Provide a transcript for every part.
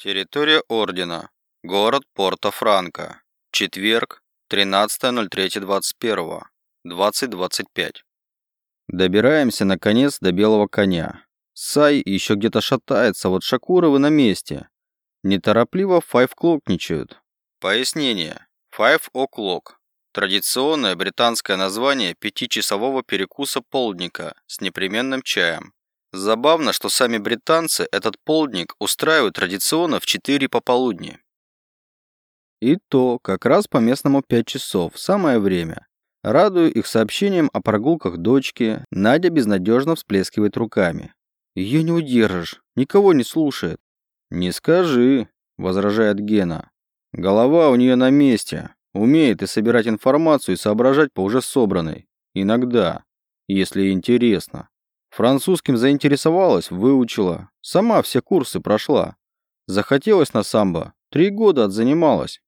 Территория Ордена. Город Порто-Франко. Четверг, 13.03.21. 20.25. Добираемся, наконец, до белого коня. Сай еще где-то шатается, вот Шакуровы на месте. Неторопливо файв-клокничают. Пояснение. Five O'Clock. Традиционное британское название пятичасового перекуса полдника с непременным чаем. Забавно, что сами британцы этот полдник устраивают традиционно в 4 пополудни. И то, как раз по местному 5 часов, самое время. Радую их сообщением о прогулках дочки, Надя безнадежно всплескивает руками. Ее не удержишь, никого не слушает. «Не скажи», — возражает Гена. «Голова у нее на месте, умеет и собирать информацию и соображать по уже собранной. Иногда, если интересно. Французским заинтересовалась, выучила. Сама все курсы прошла. Захотелось на самбо. Три года отзанималась.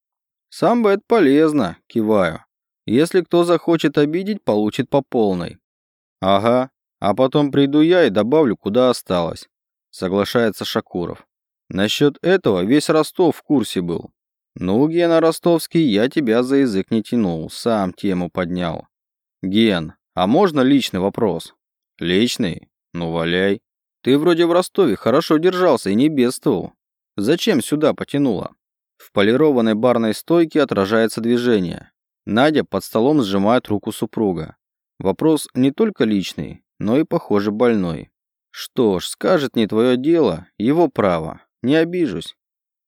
Самбо это полезно, киваю. Если кто захочет обидеть, получит по полной. Ага, а потом приду я и добавлю, куда осталось. Соглашается Шакуров. Насчет этого весь Ростов в курсе был. Ну, Гена Ростовский, я тебя за язык не тянул, сам тему поднял. Ген, а можно личный вопрос? Личный? Ну, валяй. Ты вроде в Ростове хорошо держался и не бедствовал. Зачем сюда потянуло? В полированной барной стойке отражается движение. Надя под столом сжимает руку супруга. Вопрос не только личный, но и, похоже, больной. Что ж, скажет не твое дело, его право. Не обижусь.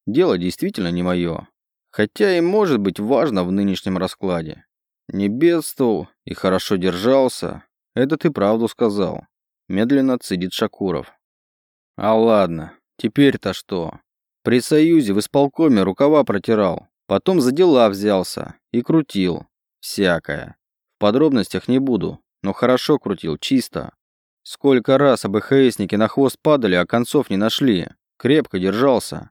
Дело действительно не мое. Хотя и может быть важно в нынешнем раскладе. Не бедствовал и хорошо держался, это ты правду сказал. Медленно цедит Шакуров. А ладно, теперь-то что? При Союзе в исполкоме рукава протирал. Потом за дела взялся и крутил. Всякое. В подробностях не буду, но хорошо крутил, чисто. Сколько раз АБХСники на хвост падали, а концов не нашли. Крепко держался.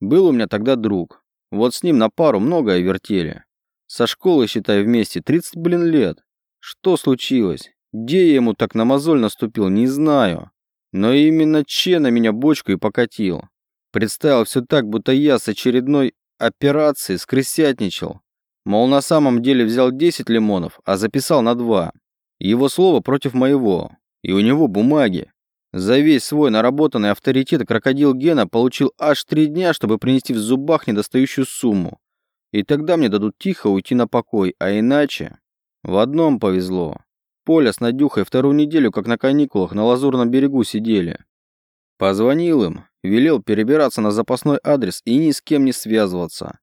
Был у меня тогда друг. Вот с ним на пару многое вертели. Со школы, считай, вместе 30, блин, лет. Что случилось? Где я ему так на мозоль наступил, не знаю. Но именно Че на меня бочку и покатил. Представил все так, будто я с очередной операции скрысятничал. Мол, на самом деле взял 10 лимонов, а записал на 2. Его слово против моего. И у него бумаги. За весь свой наработанный авторитет крокодил Гена получил аж три дня, чтобы принести в зубах недостающую сумму. И тогда мне дадут тихо уйти на покой, а иначе... В одном повезло. Поля с Надюхой вторую неделю, как на каникулах, на Лазурном берегу сидели. Позвонил им, велел перебираться на запасной адрес и ни с кем не связываться,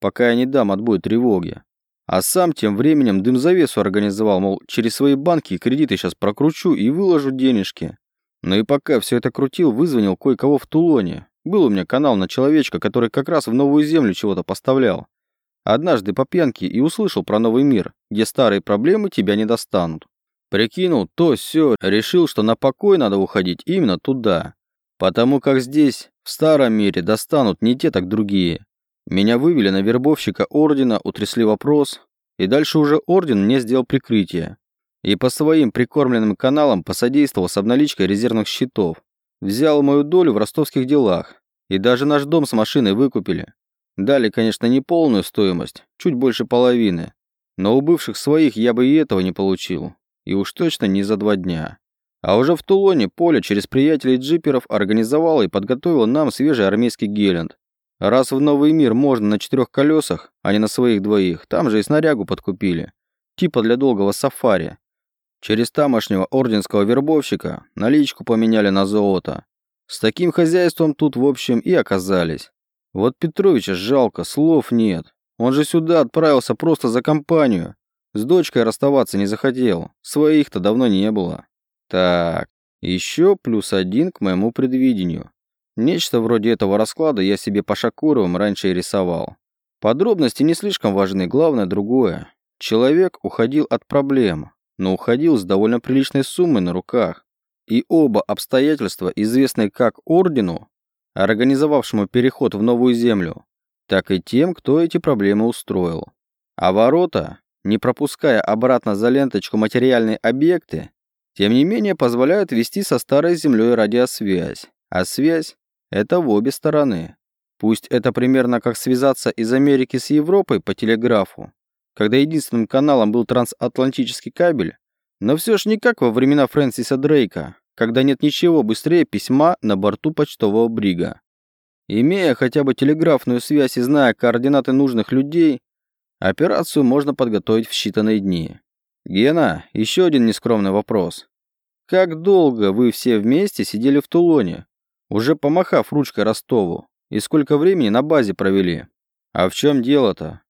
пока я не дам отбой тревоги. А сам тем временем дым-завесу организовал, мол, через свои банки и кредиты сейчас прокручу и выложу денежки. Но и пока все это крутил, вызвонил кое-кого в Тулоне. Был у меня канал на человечка, который как раз в новую землю чего-то поставлял. Однажды по пьянке и услышал про новый мир, где старые проблемы тебя не достанут. Прикинул то все, решил, что на покой надо уходить именно туда. Потому как здесь, в старом мире, достанут не те, так другие. Меня вывели на вербовщика ордена, утрясли вопрос, и дальше уже орден мне сделал прикрытие. И по своим прикормленным каналам посодействовал с обналичкой резервных счетов. Взял мою долю в ростовских делах. И даже наш дом с машиной выкупили. Дали, конечно, не полную стоимость, чуть больше половины. Но у бывших своих я бы и этого не получил. И уж точно не за два дня. А уже в Тулоне Поля через приятелей джиперов организовала и подготовила нам свежий армейский гелент. Раз в новый мир можно на четырех колесах, а не на своих двоих, там же и снарягу подкупили. Типа для долгого сафари. Через тамошнего орденского вербовщика наличку поменяли на золото. С таким хозяйством тут, в общем, и оказались. Вот Петровича жалко, слов нет. Он же сюда отправился просто за компанию. С дочкой расставаться не захотел. Своих-то давно не было. Так, еще плюс один к моему предвидению. Нечто вроде этого расклада я себе по Шакуровым раньше и рисовал. Подробности не слишком важны, главное другое. Человек уходил от проблем, но уходил с довольно приличной суммой на руках. И оба обстоятельства, известные как Ордену, организовавшему переход в новую землю, так и тем, кто эти проблемы устроил. А ворота, не пропуская обратно за ленточку материальные объекты, тем не менее позволяют вести со старой землей радиосвязь. А связь – это в обе стороны. Пусть это примерно как связаться из Америки с Европой по телеграфу, когда единственным каналом был трансатлантический кабель, но все ж не как во времена Фрэнсиса Дрейка, когда нет ничего быстрее письма на борту почтового брига. Имея хотя бы телеграфную связь и зная координаты нужных людей, операцию можно подготовить в считанные дни. Гена, еще один нескромный вопрос. Как долго вы все вместе сидели в Тулоне, уже помахав ручкой Ростову, и сколько времени на базе провели? А в чем дело-то?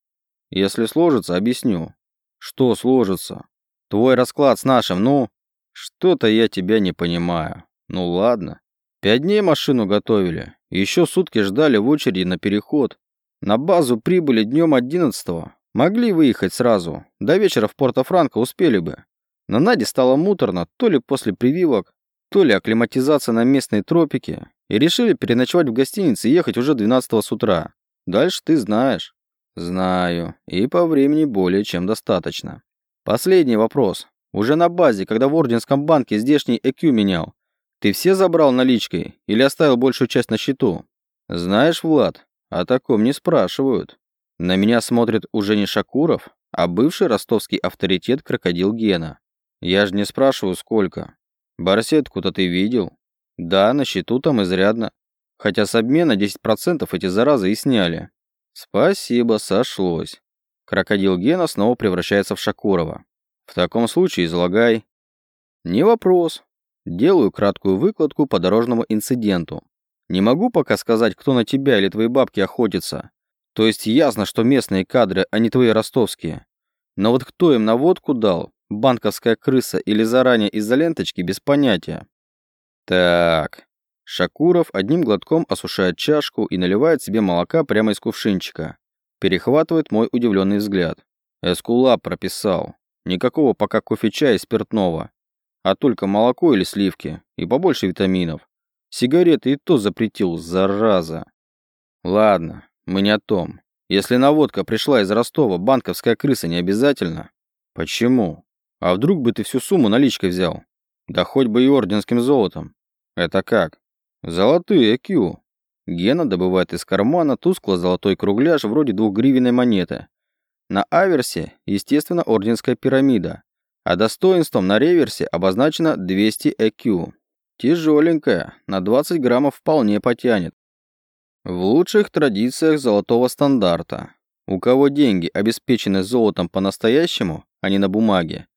Если сложится, объясню. Что сложится? Твой расклад с нашим, ну? Что-то я тебя не понимаю. Ну ладно. Пять дней машину готовили. Еще сутки ждали в очереди на переход. На базу прибыли днем 11 -го. Могли выехать сразу. До вечера в Порто-Франко успели бы. Но Наде стало муторно то ли после прививок, то ли акклиматизация на местные тропики. И решили переночевать в гостинице и ехать уже 12 с утра. Дальше ты знаешь. Знаю. И по времени более чем достаточно. Последний вопрос. Уже на базе, когда в Орденском банке здешний ЭКЮ менял. Ты все забрал наличкой или оставил большую часть на счету? Знаешь, Влад, о таком не спрашивают. На меня смотрит уже не Шакуров, а бывший ростовский авторитет крокодил Гена. Я же не спрашиваю, сколько. Барсетку-то ты видел? Да, на счету там изрядно. Хотя с обмена 10% эти заразы и сняли. Спасибо, сошлось. Крокодил Гена снова превращается в Шакурова. В таком случае излагай. Не вопрос. Делаю краткую выкладку по дорожному инциденту. Не могу пока сказать, кто на тебя или твои бабки охотится. То есть ясно, что местные кадры, а не твои ростовские. Но вот кто им наводку дал, банковская крыса или заранее из-за ленточки, без понятия. Так. Шакуров одним глотком осушает чашку и наливает себе молока прямо из кувшинчика. Перехватывает мой удивленный взгляд. Эскулап прописал. Никакого пока кофе-чая и спиртного, а только молоко или сливки, и побольше витаминов. Сигареты и то запретил, зараза. Ладно, мы не о том. Если наводка пришла из Ростова, банковская крыса не обязательно. Почему? А вдруг бы ты всю сумму наличкой взял? Да хоть бы и орденским золотом. Это как? Золотые ЭКЮ. Гена добывает из кармана тускло-золотой кругляш вроде двухгривенной монеты на аверсе, естественно, орденская пирамида, а достоинством на реверсе обозначено 200 EQ. Тяжеленькая, на 20 граммов вполне потянет. В лучших традициях золотого стандарта. У кого деньги обеспечены золотом по-настоящему, а не на бумаге,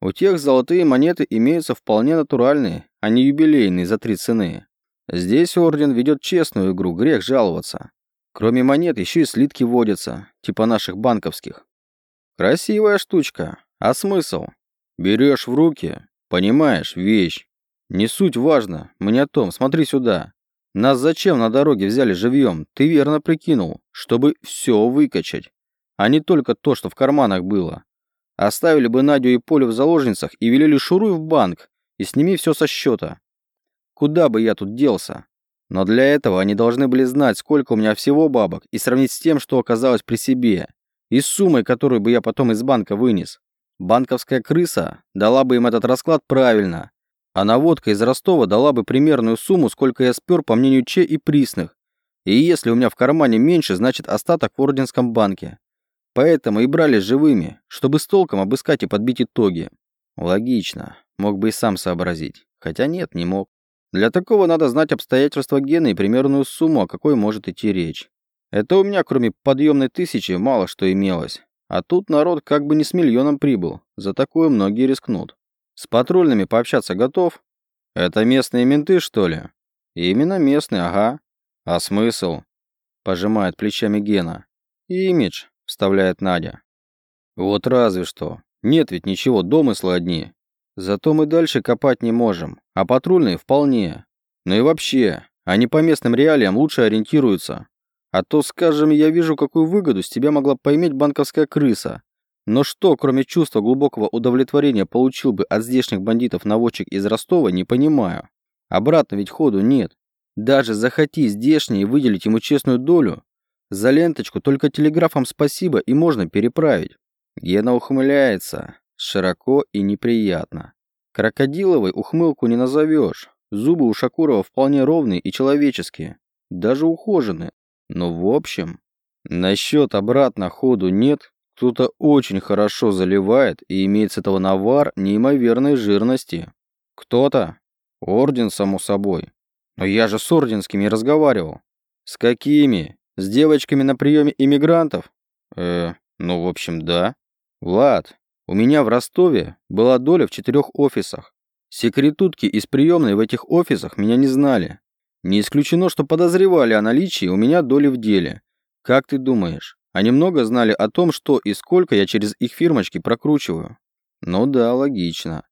у тех золотые монеты имеются вполне натуральные, а не юбилейные за три цены. Здесь орден ведет честную игру, грех жаловаться. Кроме монет еще и слитки водятся, типа наших банковских. Красивая штучка. А смысл? Берешь в руки, понимаешь, вещь. Не суть важно, мне о том, смотри сюда. Нас зачем на дороге взяли живьем? Ты верно прикинул, чтобы все выкачать, а не только то, что в карманах было. Оставили бы Надю и Полю в заложницах и велели шуруй в банк и сними все со счета. Куда бы я тут делся? Но для этого они должны были знать, сколько у меня всего бабок, и сравнить с тем, что оказалось при себе, и с суммой, которую бы я потом из банка вынес. Банковская крыса дала бы им этот расклад правильно, а наводка из Ростова дала бы примерную сумму, сколько я спер, по мнению Че и Присных. И если у меня в кармане меньше, значит остаток в Орденском банке. Поэтому и брали живыми, чтобы с толком обыскать и подбить итоги. Логично. Мог бы и сам сообразить. Хотя нет, не мог. Для такого надо знать обстоятельства гена и примерную сумму, о какой может идти речь. Это у меня, кроме подъемной тысячи, мало что имелось. А тут народ как бы не с миллионом прибыл. За такое многие рискнут. С патрульными пообщаться готов? Это местные менты, что ли? Именно местные, ага. А смысл? Пожимает плечами Гена. Имидж, вставляет Надя. Вот разве что. Нет ведь ничего, домыслы одни. Зато мы дальше копать не можем, а патрульные вполне. Ну и вообще, они по местным реалиям лучше ориентируются. А то, скажем, я вижу, какую выгоду с тебя могла пойметь банковская крыса. Но что, кроме чувства глубокого удовлетворения, получил бы от здешних бандитов наводчик из Ростова, не понимаю. Обратно ведь ходу нет. Даже захоти здешние выделить ему честную долю, за ленточку только телеграфом спасибо и можно переправить. Гена ухмыляется, Широко и неприятно. Крокодиловой ухмылку не назовешь. Зубы у Шакурова вполне ровные и человеческие. Даже ухоженные. Но в общем, насчет обратно ходу нет, кто-то очень хорошо заливает и имеет с этого навар неимоверной жирности. Кто-то? Орден, само собой. Но я же с орденскими разговаривал. С какими? С девочками на приеме иммигрантов? Э, ну, в общем, да. Влад, у меня в Ростове была доля в четырех офисах. Секретутки из приемной в этих офисах меня не знали. Не исключено, что подозревали о наличии у меня доли в деле. Как ты думаешь, они много знали о том, что и сколько я через их фирмочки прокручиваю. Ну да, логично.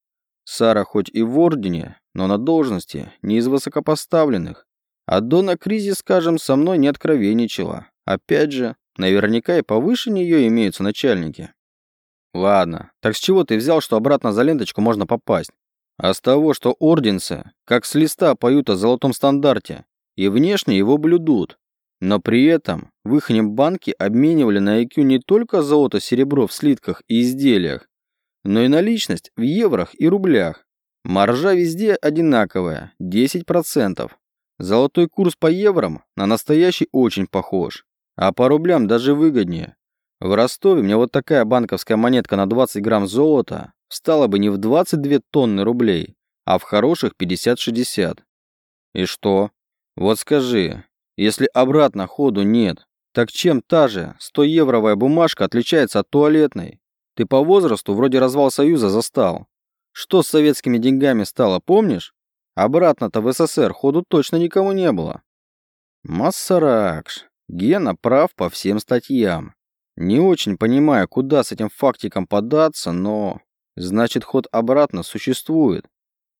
Сара хоть и в ордене, но на должности не из высокопоставленных. А Дона Кризис, скажем, со мной не откровенничала. Опять же, наверняка и повыше нее имеются начальники. Ладно, так с чего ты взял, что обратно за ленточку можно попасть? А с того, что орденцы, как с листа, поют о золотом стандарте, и внешне его блюдут. Но при этом в их банке обменивали на IQ не только золото-серебро в слитках и изделиях, но и наличность в еврох и рублях. Маржа везде одинаковая – 10%. Золотой курс по еврам на настоящий очень похож, а по рублям даже выгоднее. В Ростове мне вот такая банковская монетка на 20 грамм золота встала бы не в 22 тонны рублей, а в хороших 50-60. И что? Вот скажи, если обратно ходу нет, так чем та же 100-евровая бумажка отличается от туалетной? Ты по возрасту вроде развал Союза застал. Что с советскими деньгами стало, помнишь? Обратно-то в СССР ходу точно никому не было. Массаракш. Гена прав по всем статьям. Не очень понимаю, куда с этим фактиком податься, но... Значит, ход обратно существует.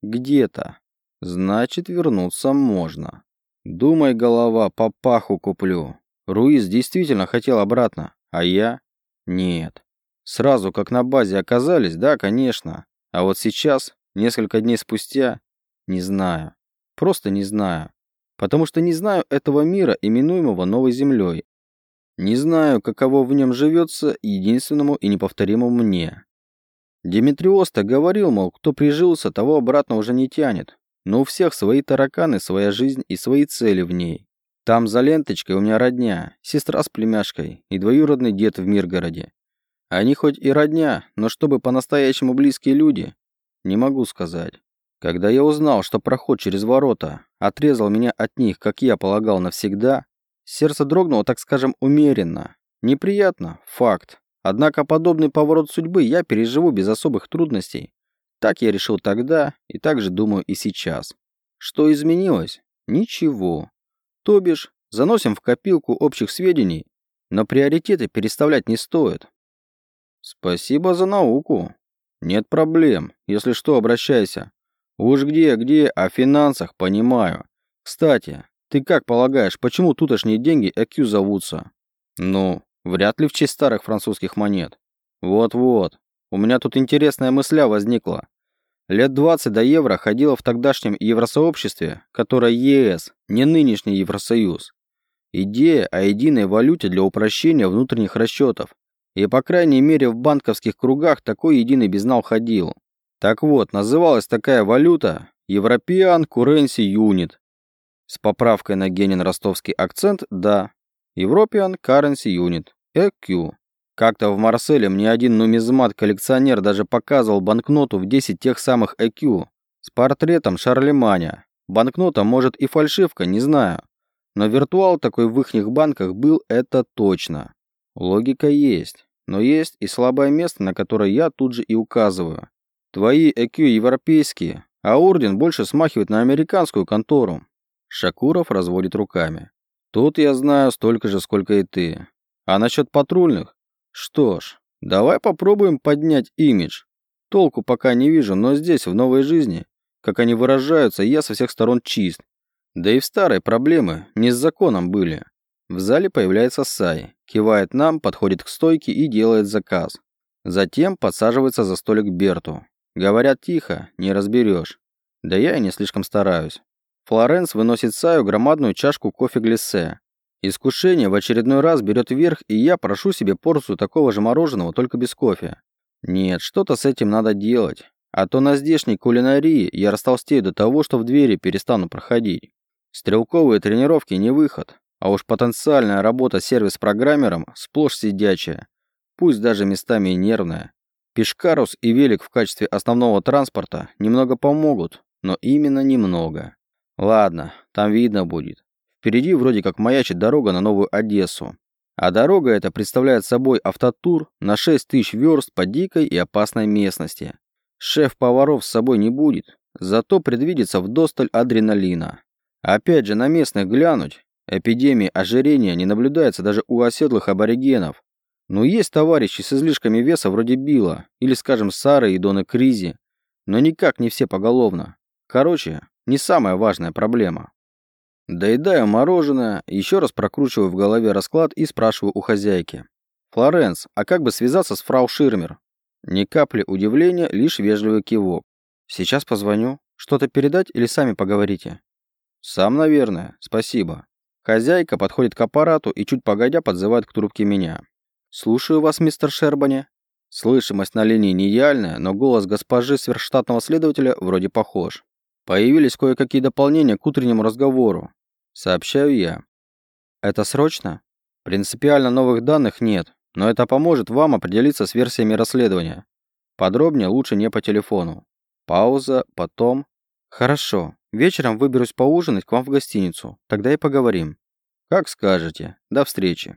Где-то. Значит, вернуться можно. Думай, голова, по паху куплю. Руиз действительно хотел обратно, а я? Нет. Сразу, как на базе оказались, да, конечно. А вот сейчас, несколько дней спустя, не знаю. Просто не знаю. Потому что не знаю этого мира, именуемого Новой Землей. Не знаю, каково в нем живется единственному и неповторимому мне. Димитриоста говорил, мол, кто прижился, того обратно уже не тянет. Но у всех свои тараканы, своя жизнь и свои цели в ней. Там за ленточкой у меня родня, сестра с племяшкой и двоюродный дед в Миргороде. Они хоть и родня, но чтобы по-настоящему близкие люди, не могу сказать. Когда я узнал, что проход через ворота отрезал меня от них, как я полагал, навсегда, сердце дрогнуло, так скажем, умеренно. Неприятно, факт. Однако подобный поворот судьбы я переживу без особых трудностей. Так я решил тогда и так же думаю и сейчас. Что изменилось? Ничего. То бишь, заносим в копилку общих сведений, но приоритеты переставлять не стоит. Спасибо за науку. Нет проблем. Если что, обращайся. Уж где-где, о финансах понимаю. Кстати, ты как полагаешь, почему тутошние деньги ЭКЮ зовутся? Ну, вряд ли в честь старых французских монет. Вот-вот. У меня тут интересная мысля возникла. Лет 20 до евро ходила в тогдашнем евросообществе, которое ЕС, не нынешний Евросоюз. Идея о единой валюте для упрощения внутренних расчетов. И по крайней мере в банковских кругах такой единый безнал ходил. Так вот, называлась такая валюта European Currency Unit. С поправкой на Генин ростовский акцент, да. European Currency Unit, EQ. Как-то в Марселе мне один нумизмат-коллекционер даже показывал банкноту в 10 тех самых ЭКЮ с портретом Шарлеманя. Банкнота, может, и фальшивка, не знаю. Но виртуал такой в ихних банках был, это точно. Логика есть. Но есть и слабое место, на которое я тут же и указываю. Твои ЭКЮ европейские, а орден больше смахивает на американскую контору. Шакуров разводит руками. Тут я знаю столько же, сколько и ты. А насчет патрульных? Что ж, давай попробуем поднять имидж. Толку пока не вижу, но здесь, в новой жизни, как они выражаются, я со всех сторон чист. Да и в старой проблемы не с законом были. В зале появляется Сай, кивает нам, подходит к стойке и делает заказ. Затем подсаживается за столик Берту. Говорят тихо, не разберешь. Да я и не слишком стараюсь. Флоренс выносит Саю громадную чашку кофе-глиссе. Искушение в очередной раз берет вверх, и я прошу себе порцию такого же мороженого, только без кофе. Нет, что-то с этим надо делать. А то на здешней кулинарии я растолстею до того, что в двери перестану проходить. Стрелковые тренировки не выход. А уж потенциальная работа сервис-программером сплошь сидячая, пусть даже местами и нервная. Пешкарус и велик в качестве основного транспорта немного помогут, но именно немного. Ладно, там видно будет. Впереди вроде как маячит дорога на Новую Одессу. А дорога эта представляет собой автотур на 6 тысяч верст по дикой и опасной местности. Шеф-поваров с собой не будет, зато предвидится вдосталь адреналина. Опять же, на местных глянуть, эпидемии ожирения не наблюдается даже у оседлых аборигенов. Но есть товарищи с излишками веса вроде Билла, или, скажем, Сары и Доны Кризи, но никак не все поголовно. Короче, не самая важная проблема. Доедаю мороженое, еще раз прокручиваю в голове расклад и спрашиваю у хозяйки. «Флоренс, а как бы связаться с фрау Ширмер?» Ни капли удивления, лишь вежливый кивок. «Сейчас позвоню. Что-то передать или сами поговорите?» «Сам, наверное. Спасибо». Хозяйка подходит к аппарату и чуть погодя подзывает к трубке меня. «Слушаю вас, мистер Шербани». Слышимость на линии не идеальная, но голос госпожи сверхштатного следователя вроде похож. Появились кое-какие дополнения к утреннему разговору. Сообщаю я. Это срочно? Принципиально новых данных нет, но это поможет вам определиться с версиями расследования. Подробнее лучше не по телефону. Пауза, потом... Хорошо. Вечером выберусь поужинать к вам в гостиницу. Тогда и поговорим. Как скажете. До встречи.